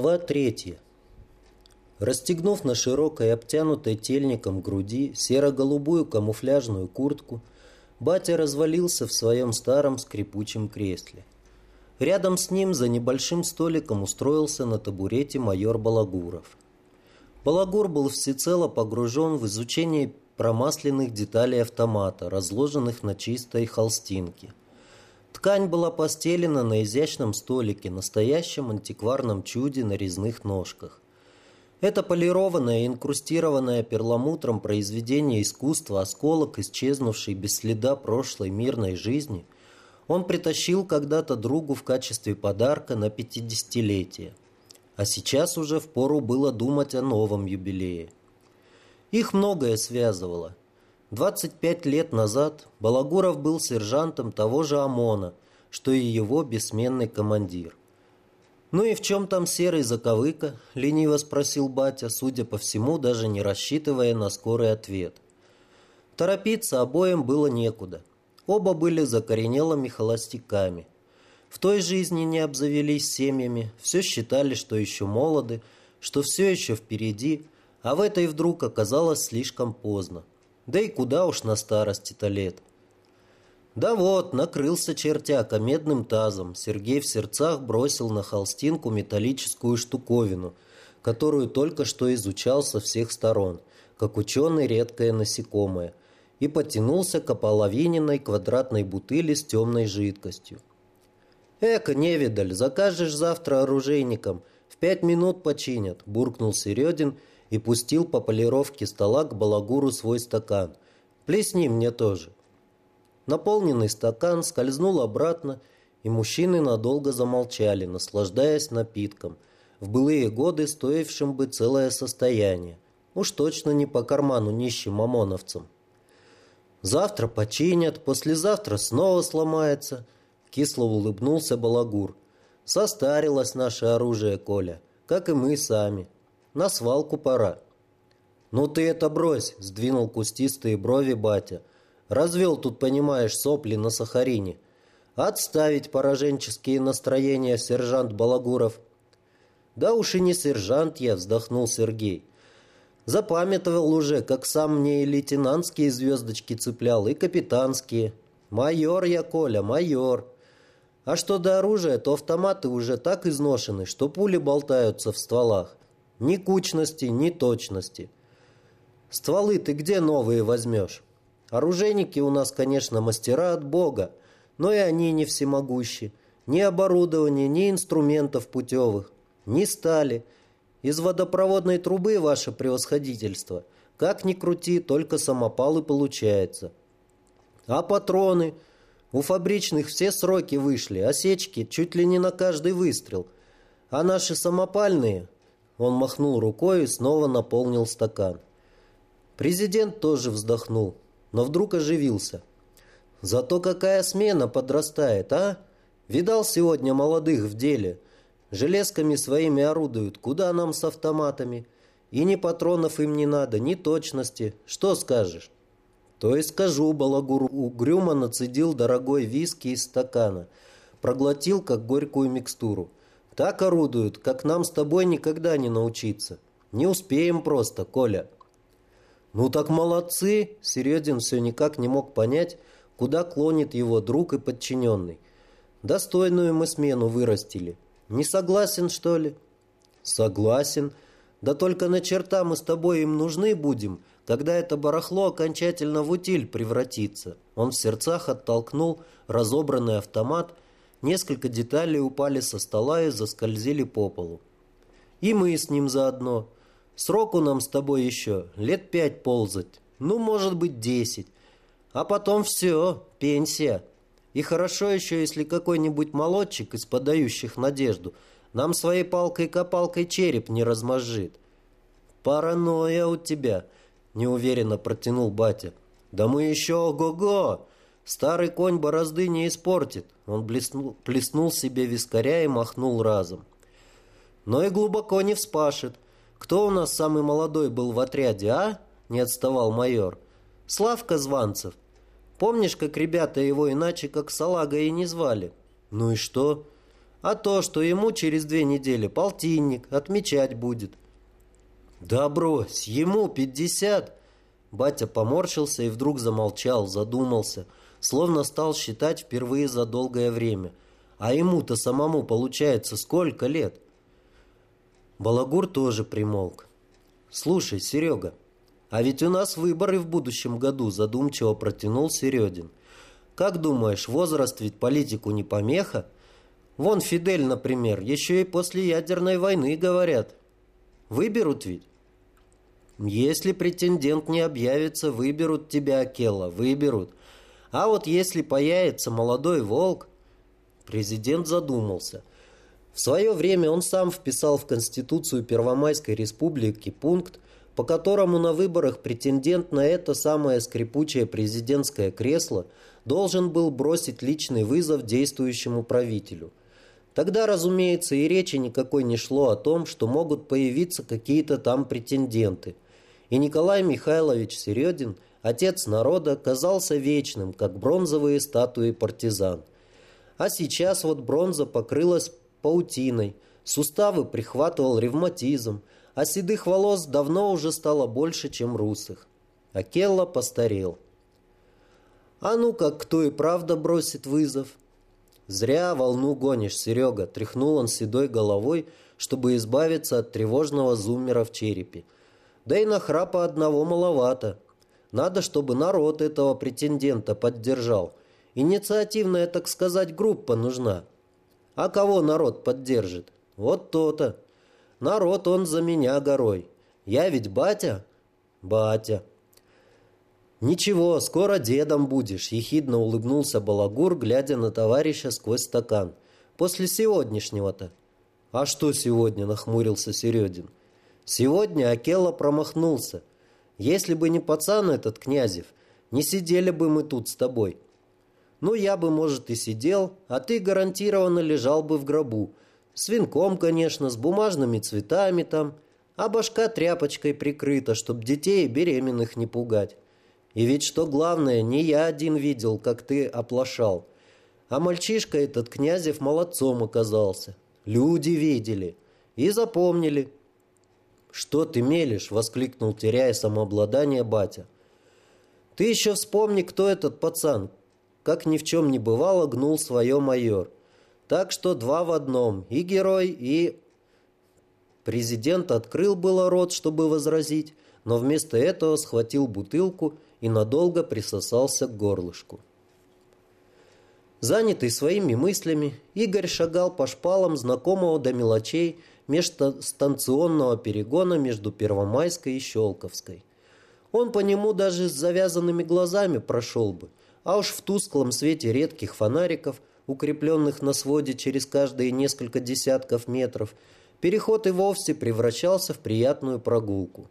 Глава третья. Расстегнув на широкой, обтянутой тельником груди серо-голубую камуфляжную куртку, батя развалился в своем старом скрипучем кресле. Рядом с ним за небольшим столиком устроился на табурете майор Балагуров. Балагур был всецело погружен в изучение промасленных деталей автомата, разложенных на чистой холстинке – Ткань была постелена на изящном столике, настоящем антикварном чуде на резных ножках. Это полированное и инкрустированное перламутром произведение искусства, осколок, исчезнувший без следа прошлой мирной жизни, он притащил когда-то другу в качестве подарка на пятидесятилетие. А сейчас уже впору было думать о новом юбилее. Их многое связывало. 25 лет назад Балагуров был сержантом того же ОМОНа, что и его бессменный командир. «Ну и в чем там серый заковыка?» – лениво спросил батя, судя по всему, даже не рассчитывая на скорый ответ. Торопиться обоим было некуда. Оба были закоренелыми холостяками. В той жизни не обзавелись семьями, все считали, что еще молоды, что все еще впереди, а в этой вдруг оказалось слишком поздно. Да и куда уж на старости-то лет. Да вот, накрылся чертяка медным тазом. Сергей в сердцах бросил на холстинку металлическую штуковину, которую только что изучал со всех сторон, как ученый редкое насекомое, и потянулся к ополовиненной квадратной бутыли с темной жидкостью. «Эка, невидаль, закажешь завтра оружейникам, в пять минут починят», – буркнул Середин – и пустил по полировке стола к балагуру свой стакан. «Плесни мне тоже». Наполненный стакан скользнул обратно, и мужчины надолго замолчали, наслаждаясь напитком, в былые годы стоившим бы целое состояние. Уж точно не по карману нищим ОМОНовцам. «Завтра починят, послезавтра снова сломается», — кисло улыбнулся Балагур. «Состарилось наше оружие, Коля, как и мы сами». На свалку пора». «Ну ты это брось!» – сдвинул кустистые брови батя. «Развел тут, понимаешь, сопли на Сахарине. Отставить пораженческие настроения, сержант Балагуров». «Да уж и не сержант я», – вздохнул Сергей. «Запамятовал уже, как сам мне и лейтенантские звездочки цеплял, и капитанские. Майор я, Коля, майор». А что до оружия, то автоматы уже так изношены, что пули болтаются в стволах. Ни кучности, ни точности. Стволы ты где новые возьмешь? Оружейники у нас, конечно, мастера от Бога, но и они не всемогущи. Ни оборудования, ни инструментов путевых, ни стали. Из водопроводной трубы ваше превосходительство. Как ни крути, только самопалы получается. А патроны? У фабричных все сроки вышли, осечки чуть ли не на каждый выстрел. А наши самопальные он махнул рукой и снова наполнил стакан. Президент тоже вздохнул, но вдруг оживился. «Зато какая смена подрастает, а? Видал сегодня молодых в деле? Железками своими орудуют, куда нам с автоматами? И ни патронов им не надо, ни точности. Что скажешь?» «То и скажу», — Балагур угрюмо нацедил дорогой виски из стакана. Проглотил, как горькую микстуру. Так орудуют, как нам с тобой никогда не научиться. Не успеем просто, Коля». «Ну так молодцы!» Середин все никак не мог понять, куда клонит его друг и подчиненный. «Достойную мы смену вырастили. Не согласен, что ли?» «Согласен. Да только на черта мы с тобой им нужны будем, когда это барахло окончательно в утиль превратится». Он в сердцах оттолкнул разобранный автомат Несколько деталей упали со стола и заскользили по полу. И мы с ним заодно. Сроку нам с тобой еще лет пять ползать. Ну, может быть, десять. А потом все, пенсия. И хорошо еще, если какой-нибудь молодчик из подающих надежду нам своей палкой-копалкой череп не размозжит. «Паранойя у тебя», — неуверенно протянул батя. «Да мы еще ого-го! Старый конь борозды не испортит. Он блеснул, плеснул себе вискаря и махнул разом. Но и глубоко не вспашет. Кто у нас самый молодой был в отряде, а? Не отставал майор. Славка Званцев. Помнишь, как ребята его иначе как салага и не звали? Ну и что? а то, что ему через две недели полтинник отмечать будет. Да брось, ему пятьдесят. Батя поморщился и вдруг замолчал, задумался, словно стал считать впервые за долгое время. А ему-то самому получается сколько лет? Балагур тоже примолк. «Слушай, Серега, а ведь у нас выборы в будущем году», задумчиво протянул Середин. «Как думаешь, возраст ведь политику не помеха? Вон Фидель, например, еще и после ядерной войны говорят. Выберут ведь?» Если претендент не объявится, выберут тебя, Акела, выберут. А вот если появится молодой волк... Президент задумался. В свое время он сам вписал в Конституцию Первомайской Республики пункт, по которому на выборах претендент на это самое скрипучее президентское кресло должен был бросить личный вызов действующему правителю. Тогда, разумеется, и речи никакой не шло о том, что могут появиться какие-то там претенденты – и Николай Михайлович Середин, отец народа, казался вечным, как бронзовые статуи партизан. А сейчас вот бронза покрылась паутиной, суставы прихватывал ревматизм, а седых волос давно уже стало больше, чем русых. А Келла постарел. «А ну как кто и правда бросит вызов?» «Зря волну гонишь, Серега», — тряхнул он седой головой, чтобы избавиться от тревожного зуммера в черепе. Да и на храпа одного маловато. Надо, чтобы народ этого претендента поддержал. Инициативная, так сказать, группа нужна. А кого народ поддержит? Вот то-то. Народ он за меня горой. Я ведь батя? Батя. «Ничего, скоро дедом будешь», — ехидно улыбнулся Балагур, глядя на товарища сквозь стакан. «После сегодняшнего-то». «А что сегодня?» — нахмурился Середин. Сегодня Акела промахнулся. Если бы не пацан этот, Князев, не сидели бы мы тут с тобой. Ну, я бы, может, и сидел, а ты гарантированно лежал бы в гробу. С венком, конечно, с бумажными цветами там, а башка тряпочкой прикрыта, чтоб детей беременных не пугать. И ведь что главное, не я один видел, как ты оплошал. А мальчишка этот Князев молодцом оказался. Люди видели и запомнили. «Что ты мелешь?» — воскликнул, теряя самообладание батя. «Ты еще вспомни, кто этот пацан!» Как ни в чем не бывало, гнул свое майор. Так что два в одном. И герой, и... Президент открыл было рот, чтобы возразить, но вместо этого схватил бутылку и надолго присосался к горлышку. Занятый своими мыслями, Игорь шагал по шпалам знакомого до мелочей межстанционного перегона между Первомайской и Щелковской. Он по нему даже с завязанными глазами прошел бы, а уж в тусклом свете редких фонариков, укрепленных на своде через каждые несколько десятков метров, переход и вовсе превращался в приятную прогулку.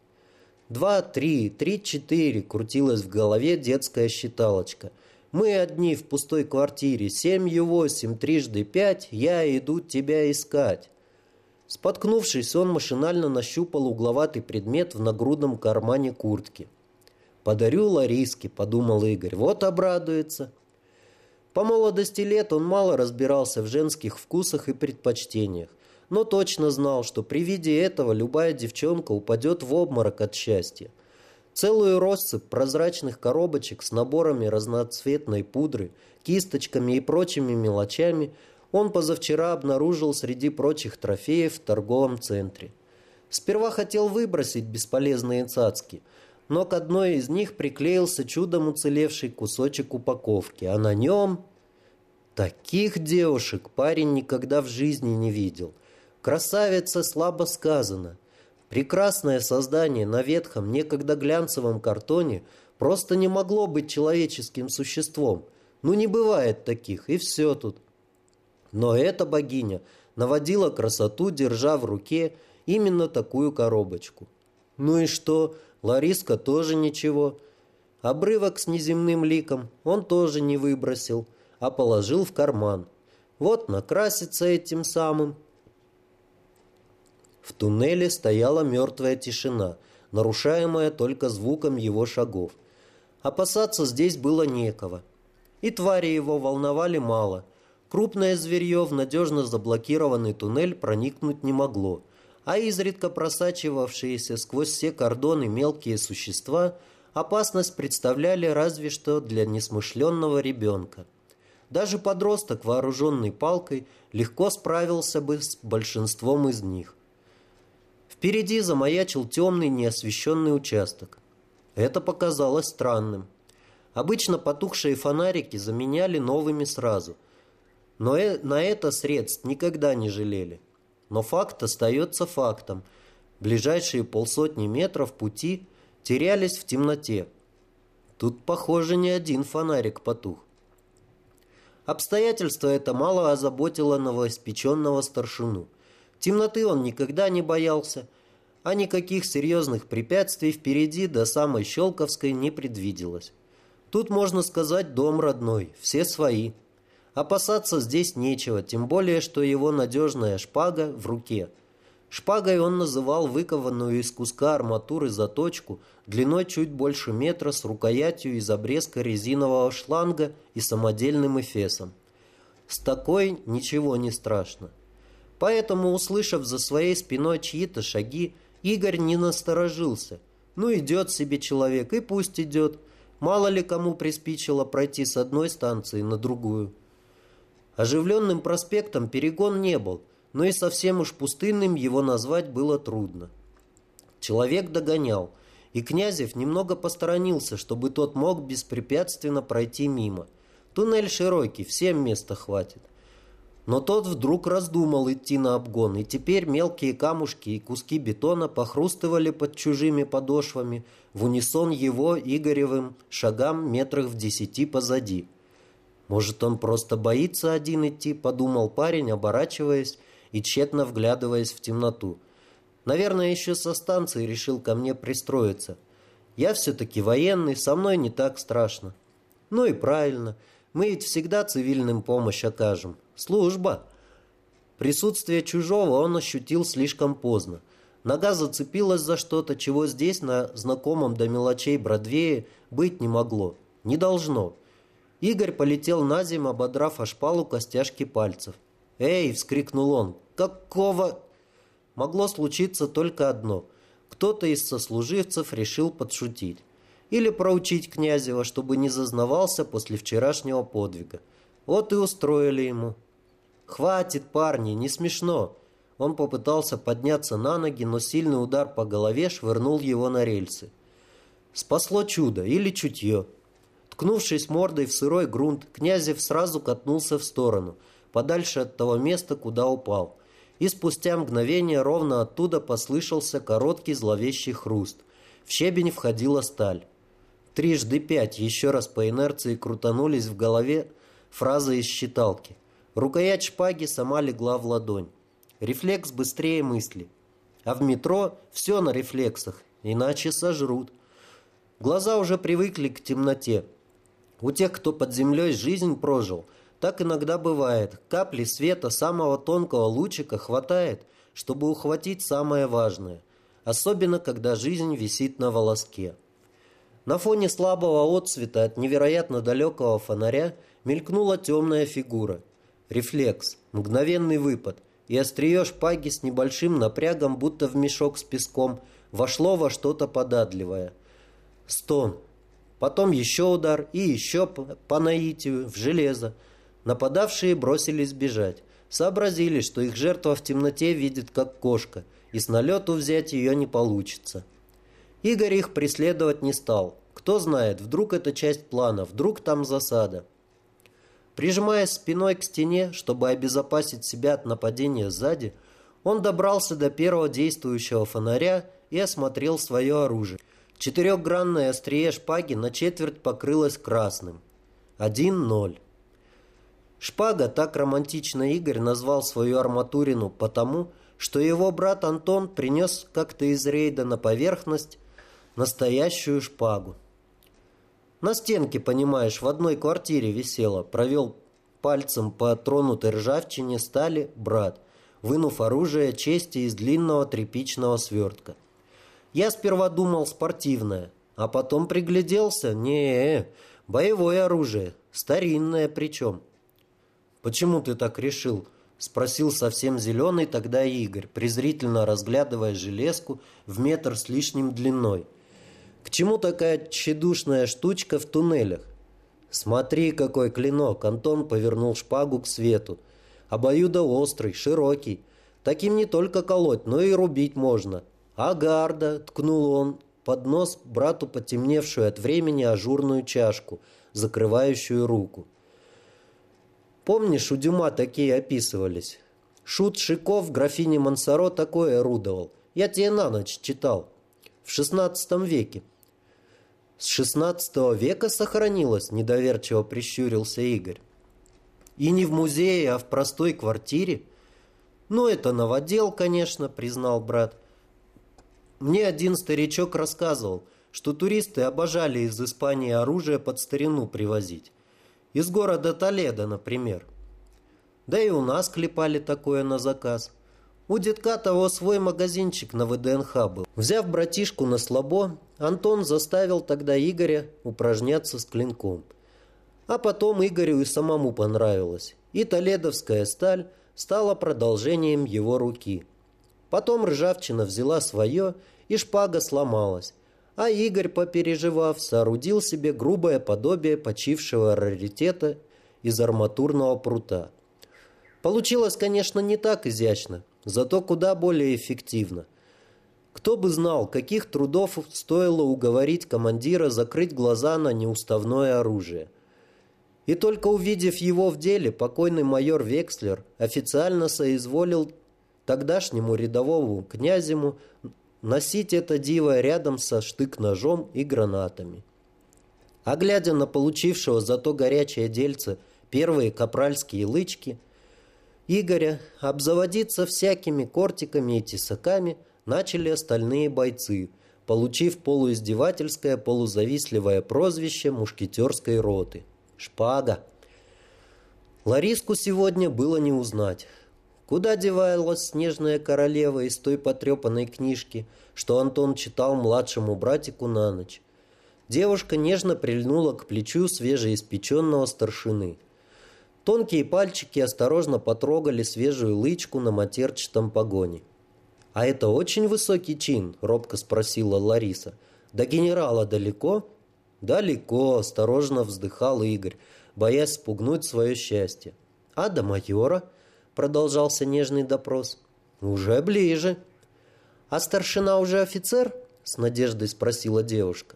Два, три, три-четыре крутилась в голове детская считалочка. Мы одни в пустой квартире, семью восемь, трижды пять, я иду тебя искать. Споткнувшись, он машинально нащупал угловатый предмет в нагрудном кармане куртки. «Подарю Лариске», — подумал Игорь, — «вот обрадуется». По молодости лет он мало разбирался в женских вкусах и предпочтениях, но точно знал, что при виде этого любая девчонка упадет в обморок от счастья. Целую россыпь прозрачных коробочек с наборами разноцветной пудры, кисточками и прочими мелочами – он позавчера обнаружил среди прочих трофеев в торговом центре. Сперва хотел выбросить бесполезные цацки, но к одной из них приклеился чудом уцелевший кусочек упаковки, а на нем... Таких девушек парень никогда в жизни не видел. Красавица слабо сказано. Прекрасное создание на ветхом, некогда глянцевом картоне просто не могло быть человеческим существом. Ну не бывает таких, и все тут. Но эта богиня наводила красоту, держа в руке именно такую коробочку. Ну и что? Лариска тоже ничего. Обрывок с неземным ликом он тоже не выбросил, а положил в карман. Вот накрасится этим самым. В туннеле стояла мертвая тишина, нарушаемая только звуком его шагов. Опасаться здесь было некого. И твари его волновали мало – Крупное зверье в надежно заблокированный туннель проникнуть не могло, а изредка просачивавшиеся сквозь все кордоны мелкие существа опасность представляли разве что для несмышленного ребенка. Даже подросток, вооруженный палкой, легко справился бы с большинством из них. Впереди замаячил темный неосвещенный участок. Это показалось странным. Обычно потухшие фонарики заменяли новыми сразу. Но э на это средств никогда не жалели. Но факт остается фактом. Ближайшие полсотни метров пути терялись в темноте. Тут, похоже, не один фонарик потух. Обстоятельство это мало озаботило новоиспеченного старшину. Темноты он никогда не боялся, а никаких серьезных препятствий впереди до самой Щелковской не предвиделось. Тут, можно сказать, дом родной, все свои. Опасаться здесь нечего, тем более, что его надежная шпага в руке. Шпагой он называл выкованную из куска арматуры заточку длиной чуть больше метра с рукоятью из обрезка резинового шланга и самодельным эфесом. С такой ничего не страшно. Поэтому, услышав за своей спиной чьи-то шаги, Игорь не насторожился. Ну, идет себе человек, и пусть идет. Мало ли кому приспичило пройти с одной станции на другую. Оживленным проспектом перегон не был, но и совсем уж пустынным его назвать было трудно. Человек догонял, и Князев немного посторонился, чтобы тот мог беспрепятственно пройти мимо. Туннель широкий, всем места хватит. Но тот вдруг раздумал идти на обгон, и теперь мелкие камушки и куски бетона похрустывали под чужими подошвами в унисон его Игоревым шагам метрах в десяти позади. «Может, он просто боится один идти?» – подумал парень, оборачиваясь и тщетно вглядываясь в темноту. «Наверное, еще со станции решил ко мне пристроиться. Я все-таки военный, со мной не так страшно». «Ну и правильно. Мы ведь всегда цивильным помощь окажем. Служба». Присутствие чужого он ощутил слишком поздно. Нога зацепилась за что-то, чего здесь, на знакомом до мелочей Бродвее, быть не могло. Не должно. Игорь полетел на землю, ободрав о шпалу костяшки пальцев. «Эй!» – вскрикнул он. «Какого?» Могло случиться только одно. Кто-то из сослуживцев решил подшутить. Или проучить Князева, чтобы не зазнавался после вчерашнего подвига. Вот и устроили ему. «Хватит, парни, не смешно!» Он попытался подняться на ноги, но сильный удар по голове швырнул его на рельсы. Спасло чудо или чутье. Ткнувшись мордой в сырой грунт, Князев сразу катнулся в сторону, подальше от того места, куда упал. И спустя мгновение ровно оттуда послышался короткий зловещий хруст. В щебень входила сталь. Трижды пять еще раз по инерции крутанулись в голове фразы из считалки. Рукоять шпаги сама легла в ладонь. Рефлекс быстрее мысли. А в метро все на рефлексах, иначе сожрут. Глаза уже привыкли к темноте, у тех, кто под землей жизнь прожил, так иногда бывает. Капли света самого тонкого лучика хватает, чтобы ухватить самое важное. Особенно, когда жизнь висит на волоске. На фоне слабого отсвета от невероятно далекого фонаря мелькнула темная фигура. Рефлекс, мгновенный выпад, и острие шпаги с небольшим напрягом, будто в мешок с песком, вошло во что-то податливое. Стон, Потом еще удар и еще по наитию в железо. Нападавшие бросились бежать. Сообразили, что их жертва в темноте видит как кошка, и с налету взять ее не получится. Игорь их преследовать не стал. Кто знает, вдруг это часть плана, вдруг там засада. Прижимаясь спиной к стене, чтобы обезопасить себя от нападения сзади, он добрался до первого действующего фонаря и осмотрел свое оружие. Четырехгранное острие шпаги на четверть покрылось красным. Один ноль. Шпага, так романтично Игорь назвал свою арматурину потому, что его брат Антон принес как-то из рейда на поверхность настоящую шпагу. На стенке, понимаешь, в одной квартире висела, провел пальцем по тронутой ржавчине стали брат, вынув оружие чести из длинного тряпичного свертка. Я сперва думал спортивное, а потом пригляделся. Не, боевое оружие, старинное причем. Почему ты так решил?» — спросил совсем зеленый тогда Игорь, презрительно разглядывая железку в метр с лишним длиной. «К чему такая тщедушная штучка в туннелях?» «Смотри, какой клинок!» — Антон повернул шпагу к свету. «Обоюдо острый, широкий. Таким не только колоть, но и рубить можно. А гарда!» — ткнул он под нос брату потемневшую от времени ажурную чашку, закрывающую руку. Помнишь, у Дюма такие описывались? Шут Шиков графине Мансаро такое орудовал. Я тебе на ночь читал. В шестнадцатом веке. С шестнадцатого века сохранилось, недоверчиво прищурился Игорь. И не в музее, а в простой квартире. Ну, это новодел, конечно, признал брат. Мне один старичок рассказывал, что туристы обожали из Испании оружие под старину привозить. Из города Толедо, например. Да и у нас клепали такое на заказ. У детка того свой магазинчик на ВДНХ был. Взяв братишку на слабо, Антон заставил тогда Игоря упражняться с клинком. А потом Игорю и самому понравилось. И толедовская сталь стала продолжением его руки. Потом ржавчина взяла свое, и шпага сломалась а Игорь, попереживав, соорудил себе грубое подобие почившего раритета из арматурного прута. Получилось, конечно, не так изящно, зато куда более эффективно. Кто бы знал, каких трудов стоило уговорить командира закрыть глаза на неуставное оружие. И только увидев его в деле, покойный майор Векслер официально соизволил тогдашнему рядовому князему носить это диво рядом со штык-ножом и гранатами. А глядя на получившего зато горячее дельце первые капральские лычки, Игоря обзаводиться всякими кортиками и тесаками начали остальные бойцы, получив полуиздевательское, полузавистливое прозвище мушкетерской роты – «Шпага». Лариску сегодня было не узнать. Куда девалась снежная королева из той потрепанной книжки, что Антон читал младшему братику на ночь? Девушка нежно прильнула к плечу свежеиспеченного старшины. Тонкие пальчики осторожно потрогали свежую лычку на матерчатом погоне. «А это очень высокий чин?» – робко спросила Лариса. «До генерала далеко?» «Далеко», – осторожно вздыхал Игорь, боясь спугнуть свое счастье. «А до майора?» Продолжался нежный допрос. «Уже ближе». «А старшина уже офицер?» — с надеждой спросила девушка.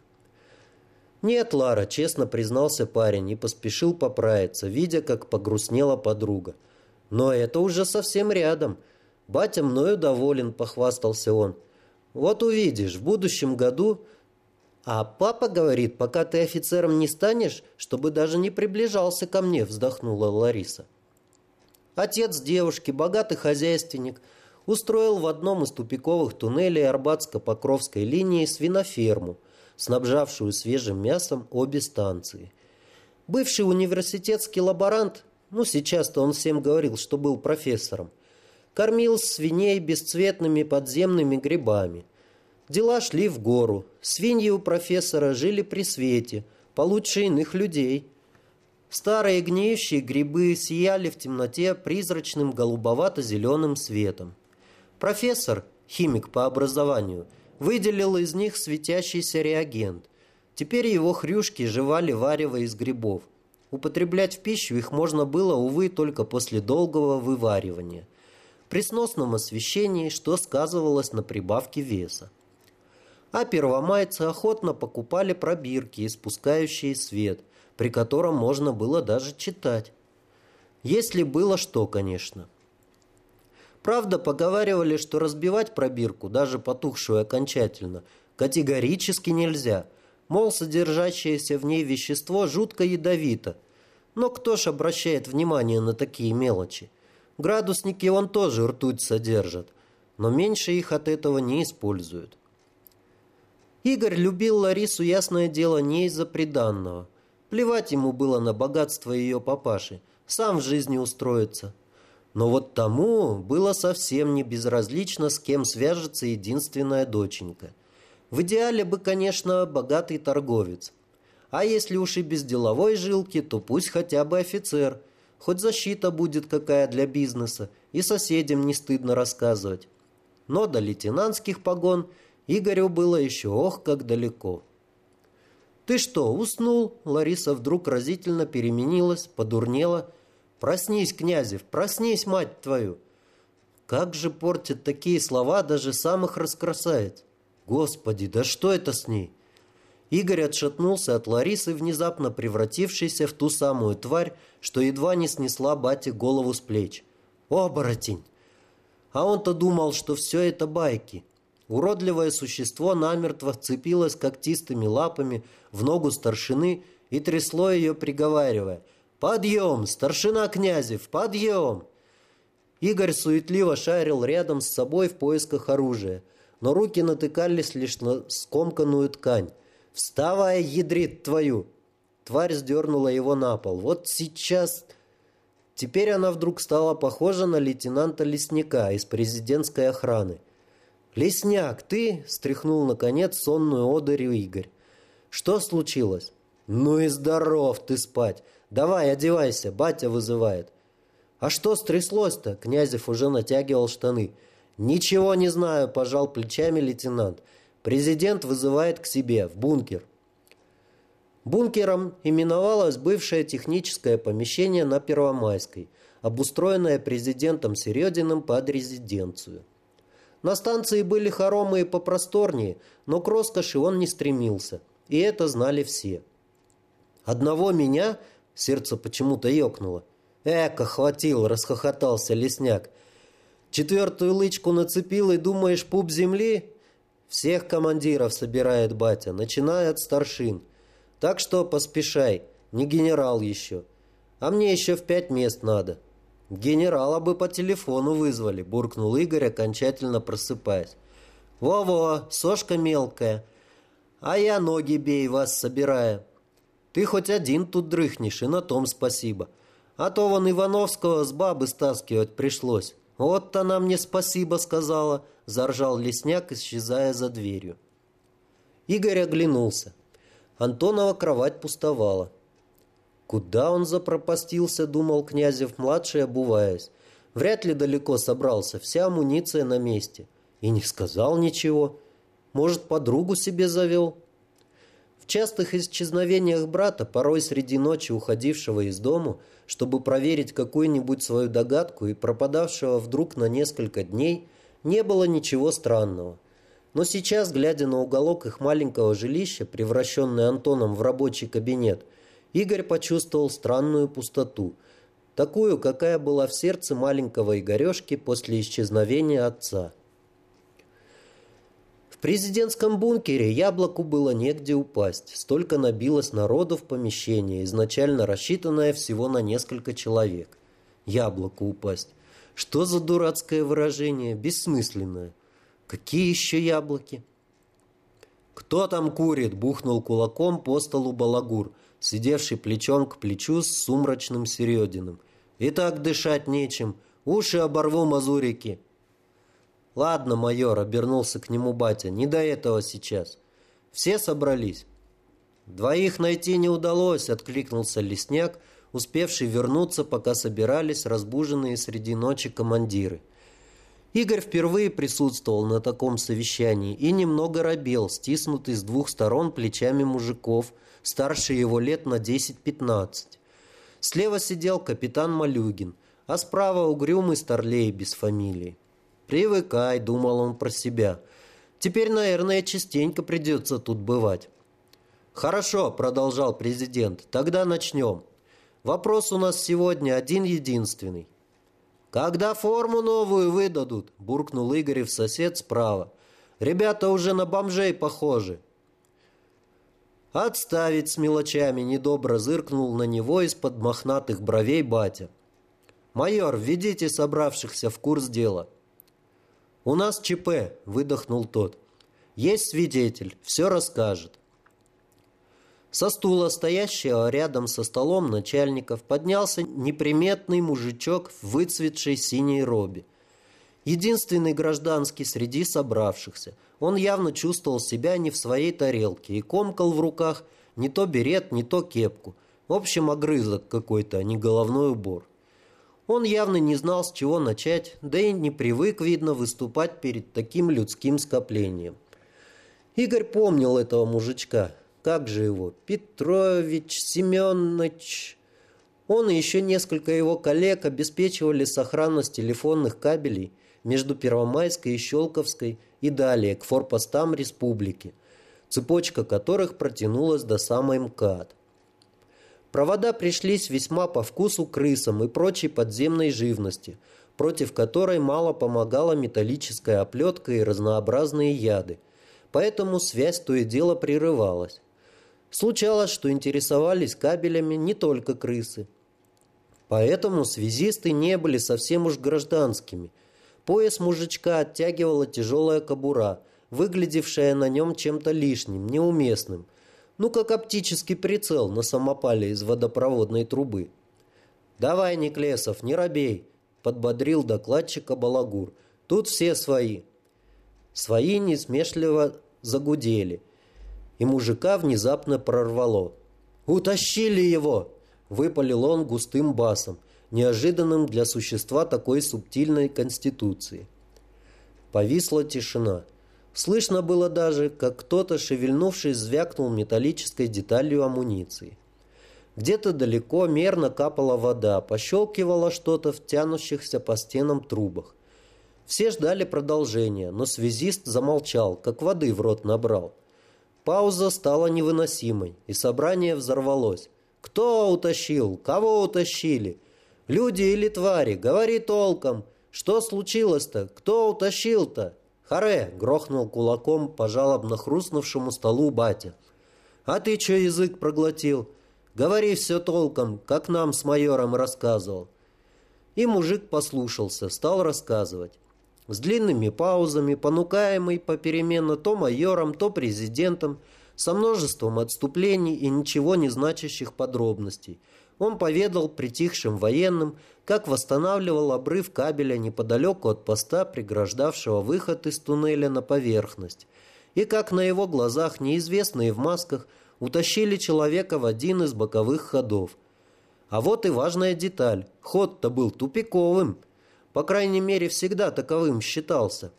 «Нет, Лара», — честно признался парень и поспешил поправиться, видя, как погрустнела подруга. «Но это уже совсем рядом. Батя мною доволен», — похвастался он. «Вот увидишь, в будущем году...» «А папа говорит, пока ты офицером не станешь, чтобы даже не приближался ко мне», — вздохнула Лариса. Отец девушки, богатый хозяйственник, устроил в одном из тупиковых туннелей Арбатско-Покровской линии свиноферму, снабжавшую свежим мясом обе станции. Бывший университетский лаборант, ну сейчас-то он всем говорил, что был профессором, кормил свиней бесцветными подземными грибами. Дела шли в гору. Свиньи у профессора жили при свете, получше иных людей – Старые гниющие грибы сияли в темноте призрачным голубовато-зеленым светом. Профессор, химик по образованию, выделил из них светящийся реагент. Теперь его хрюшки жевали варево из грибов. Употреблять в пищу их можно было, увы, только после долгого вываривания. При сносном освещении, что сказывалось на прибавке веса. А первомайцы охотно покупали пробирки, испускающие свет – при котором можно было даже читать. Если было что, конечно. Правда, поговаривали, что разбивать пробирку, даже потухшую окончательно, категорически нельзя. Мол, содержащееся в ней вещество жутко ядовито. Но кто ж обращает внимание на такие мелочи? Градусники он тоже ртуть содержат, но меньше их от этого не используют. Игорь любил Ларису, ясное дело, не из-за приданного. Плевать ему было на богатство ее папаши, сам в жизни устроится. Но вот тому было совсем не безразлично, с кем свяжется единственная доченька. В идеале бы, конечно, богатый торговец. А если уж и без деловой жилки, то пусть хотя бы офицер. Хоть защита будет какая для бизнеса, и соседям не стыдно рассказывать. Но до лейтенантских погон Игорю было еще ох, как далеко. «Ты что, уснул?» Лариса вдруг разительно переменилась, подурнела. «Проснись, Князев, проснись, мать твою!» Как же портят такие слова даже самых раскрасавец? Господи, да что это с ней? Игорь отшатнулся от Ларисы, внезапно превратившейся в ту самую тварь, что едва не снесла бате голову с плеч. Оборотень! А он-то думал, что все это байки. Уродливое существо намертво вцепилось когтистыми лапами в ногу старшины и трясло ее, приговаривая «Подъем! Старшина Князев! Подъем!» Игорь суетливо шарил рядом с собой в поисках оружия, но руки натыкались лишь на скомканную ткань. «Вставай, ядрит твою!» Тварь сдернула его на пол. «Вот сейчас...» Теперь она вдруг стала похожа на лейтенанта Лесника из президентской охраны. «Лесняк, ты?» – стряхнул, наконец, сонную одырю Игорь. «Что случилось?» «Ну и здоров ты спать! Давай, одевайся, батя вызывает». «А что стряслось-то?» – Князев уже натягивал штаны. «Ничего не знаю», – пожал плечами лейтенант. Президент вызывает к себе, в бункер. Бункером именовалось бывшее техническое помещение на Первомайской, обустроенное президентом Серединым под резиденцию. На станции были хоромы и попросторнее, но к роскоши он не стремился, и это знали все. Одного меня сердце почему-то ёкнуло. «Эка, хватил!» – расхохотался лесняк. «Четвертую лычку нацепил и думаешь, пуп земли? Всех командиров собирает батя, начиная от старшин. Так что поспешай, не генерал еще. А мне еще в пять мест надо. Генерала бы по телефону вызвали, буркнул Игорь, окончательно просыпаясь. Во-во, сошка мелкая. А я ноги бей вас собирая. Ты хоть один тут дрыхнешь, и на том спасибо. А то вон Ивановского с бабы стаскивать пришлось. Вот она мне спасибо сказала, заржал лесняк, исчезая за дверью. Игорь оглянулся. Антонова кровать пустовала. Куда он запропастился, думал Князев-младший, обуваясь. Вряд ли далеко собрался, вся амуниция на месте. И не сказал ничего. Может, подругу себе завел? В частых исчезновениях брата, порой среди ночи уходившего из дому, чтобы проверить какую-нибудь свою догадку и пропадавшего вдруг на несколько дней, не было ничего странного. Но сейчас, глядя на уголок их маленького жилища, превращенный Антоном в рабочий кабинет, Игорь почувствовал странную пустоту, такую, какая была в сердце маленького Игорешки после исчезновения отца президентском бункере яблоку было негде упасть. Столько набилось народу в помещении, изначально рассчитанное всего на несколько человек. Яблоку упасть. Что за дурацкое выражение? Бессмысленное. Какие еще яблоки? «Кто там курит?» – бухнул кулаком по столу балагур, сидевший плечом к плечу с сумрачным Серединым. «И так дышать нечем. Уши оборву мазурики». «Ладно, майор», — обернулся к нему батя, — «не до этого сейчас. Все собрались». «Двоих найти не удалось», — откликнулся лесняк, успевший вернуться, пока собирались разбуженные среди ночи командиры. Игорь впервые присутствовал на таком совещании и немного робел, стиснутый с двух сторон плечами мужиков, старше его лет на 10-15. Слева сидел капитан Малюгин, а справа угрюмый старлей без фамилии. «Привыкай», — думал он про себя. «Теперь, наверное, частенько придется тут бывать». «Хорошо», — продолжал президент, — «тогда начнем. Вопрос у нас сегодня один-единственный». «Когда форму новую выдадут?» – буркнул Игорев сосед справа. «Ребята уже на бомжей похожи». «Отставить с мелочами!» – недобро зыркнул на него из-под мохнатых бровей батя. «Майор, введите собравшихся в курс дела». «У нас ЧП», – выдохнул тот. «Есть свидетель, все расскажет». Со стула, стоящего рядом со столом начальников, поднялся неприметный мужичок в выцветшей синей робе. Единственный гражданский среди собравшихся. Он явно чувствовал себя не в своей тарелке и комкал в руках не то берет, не то кепку. В общем, огрызок какой-то, а не головной убор. Он явно не знал, с чего начать, да и не привык, видно, выступать перед таким людским скоплением. Игорь помнил этого мужичка. Как же его? Петрович, Семенович... Он и еще несколько его коллег обеспечивали сохранность телефонных кабелей между Первомайской и Щелковской и далее к форпостам республики, цепочка которых протянулась до самой МКАД. Провода пришлись весьма по вкусу крысам и прочей подземной живности, против которой мало помогала металлическая оплетка и разнообразные яды, поэтому связь то и дело прерывалась. Случалось, что интересовались кабелями не только крысы. Поэтому связисты не были совсем уж гражданскими. Пояс мужичка оттягивала тяжелая кобура, выглядевшая на нем чем-то лишним, неуместным, ну, как оптический прицел на самопале из водопроводной трубы. «Давай, Неклесов, не робей!» — подбодрил докладчика Балагур. «Тут все свои». Свои несмешливо загудели, и мужика внезапно прорвало. «Утащили его!» — выпалил он густым басом, неожиданным для существа такой субтильной конституции. Повисла тишина. Слышно было даже, как кто-то, шевельнувшись, звякнул металлической деталью амуниции. Где-то далеко мерно капала вода, пощелкивало что-то в тянущихся по стенам трубах. Все ждали продолжения, но связист замолчал, как воды в рот набрал. Пауза стала невыносимой, и собрание взорвалось. «Кто утащил? Кого утащили? Люди или твари? Говори толком! Что случилось-то? Кто утащил-то?» «Харе!» — грохнул кулаком по жалобно хрустнувшему столу батя. «А ты чё язык проглотил? Говори все толком, как нам с майором рассказывал». И мужик послушался, стал рассказывать. С длинными паузами, понукаемый попеременно то майором, то президентом, со множеством отступлений и ничего не значащих подробностей – он поведал притихшим военным, как восстанавливал обрыв кабеля неподалеку от поста, преграждавшего выход из туннеля на поверхность, и как на его глазах неизвестные в масках утащили человека в один из боковых ходов. А вот и важная деталь. Ход-то был тупиковым. По крайней мере, всегда таковым считался.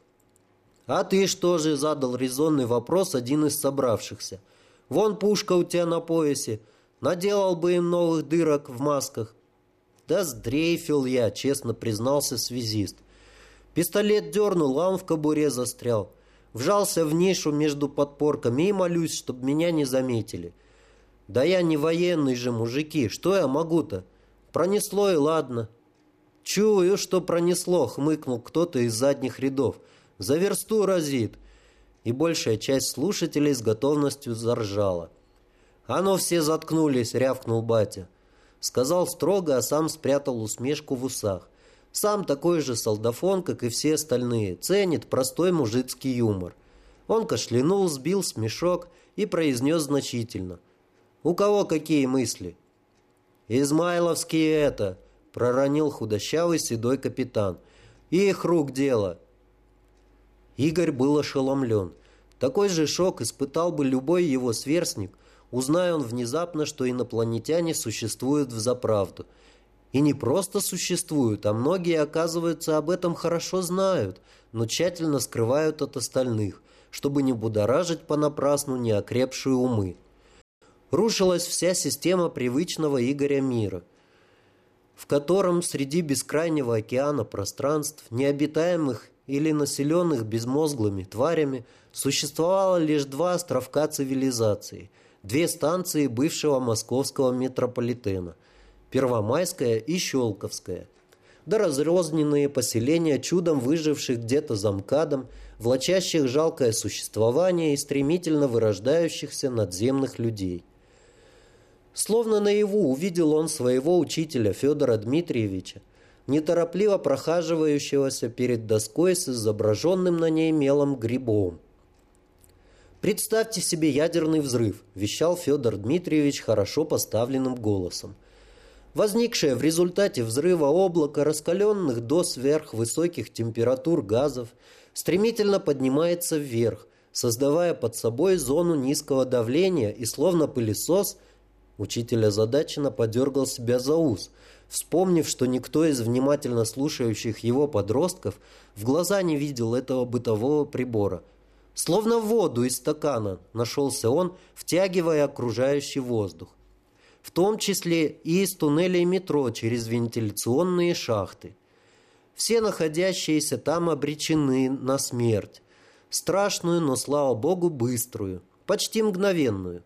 «А ты что же?» – задал резонный вопрос один из собравшихся. «Вон пушка у тебя на поясе. Наделал бы им новых дырок в масках. Да сдрейфил я, честно признался связист. Пистолет дернул, а он в кобуре застрял. Вжался в нишу между подпорками и молюсь, чтобы меня не заметили. Да я не военный же, мужики, что я могу-то? Пронесло и ладно. Чую, что пронесло, хмыкнул кто-то из задних рядов. За версту разит. И большая часть слушателей с готовностью заржала. «А ну все заткнулись!» — рявкнул батя. Сказал строго, а сам спрятал усмешку в усах. Сам такой же солдафон, как и все остальные, ценит простой мужицкий юмор. Он кашлянул, сбил смешок и произнес значительно. «У кого какие мысли?» «Измайловские это!» — проронил худощавый седой капитан. «Их рук дело!» Игорь был ошеломлен. Такой же шок испытал бы любой его сверстник, Узнай он внезапно, что инопланетяне существуют в заправду. И не просто существуют, а многие, оказывается, об этом хорошо знают, но тщательно скрывают от остальных, чтобы не будоражить понапрасну неокрепшие умы. Рушилась вся система привычного Игоря мира, в котором среди бескрайнего океана пространств, необитаемых или населенных безмозглыми тварями, существовало лишь два островка цивилизации – две станции бывшего московского метрополитена – Первомайская и Щелковская, да разрозненные поселения чудом выживших где-то за МКАДом, влачащих жалкое существование и стремительно вырождающихся надземных людей. Словно наяву увидел он своего учителя Федора Дмитриевича, неторопливо прохаживающегося перед доской с изображенным на ней мелом грибом. «Представьте себе ядерный взрыв», – вещал Федор Дмитриевич хорошо поставленным голосом. Возникшее в результате взрыва облако раскаленных до сверхвысоких температур газов стремительно поднимается вверх, создавая под собой зону низкого давления и словно пылесос, учитель озадаченно подергал себя за ус, вспомнив, что никто из внимательно слушающих его подростков в глаза не видел этого бытового прибора. Словно воду из стакана нашелся он, втягивая окружающий воздух. В том числе и из туннелей метро через вентиляционные шахты. Все находящиеся там обречены на смерть. Страшную, но, слава богу, быструю, почти мгновенную.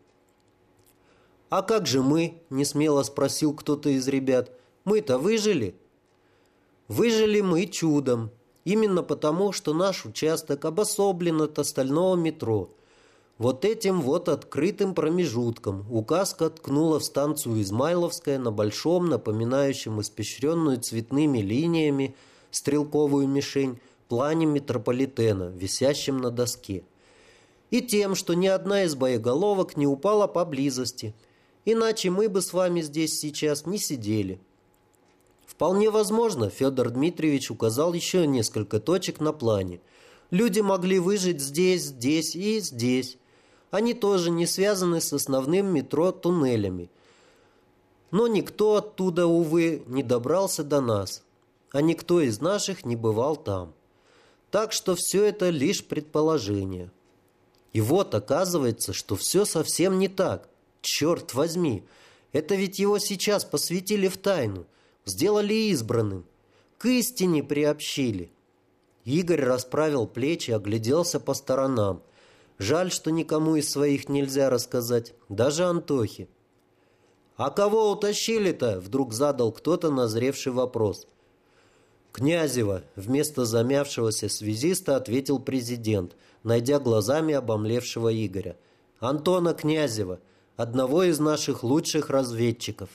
«А как же мы?» – несмело спросил кто-то из ребят. «Мы-то выжили?» «Выжили мы чудом. Именно потому, что наш участок обособлен от остального метро. Вот этим вот открытым промежутком указка ткнула в станцию Измайловская на большом, напоминающем испещренную цветными линиями, стрелковую мишень, плане метрополитена, висящем на доске. И тем, что ни одна из боеголовок не упала поблизости – Иначе мы бы с вами здесь сейчас не сидели. Вполне возможно, Федор Дмитриевич указал еще несколько точек на плане. Люди могли выжить здесь, здесь и здесь. Они тоже не связаны с основным метро туннелями. Но никто оттуда, увы, не добрался до нас. А никто из наших не бывал там. Так что все это лишь предположение. И вот оказывается, что все совсем не так – Черт возьми, это ведь его сейчас посвятили в тайну, сделали избранным, к истине приобщили. Игорь расправил плечи, огляделся по сторонам. Жаль, что никому из своих нельзя рассказать, даже Антохе. «А кого утащили-то?» – вдруг задал кто-то назревший вопрос. «Князева», – вместо замявшегося связиста ответил президент, найдя глазами обомлевшего Игоря. «Антона Князева, одного из наших лучших разведчиков.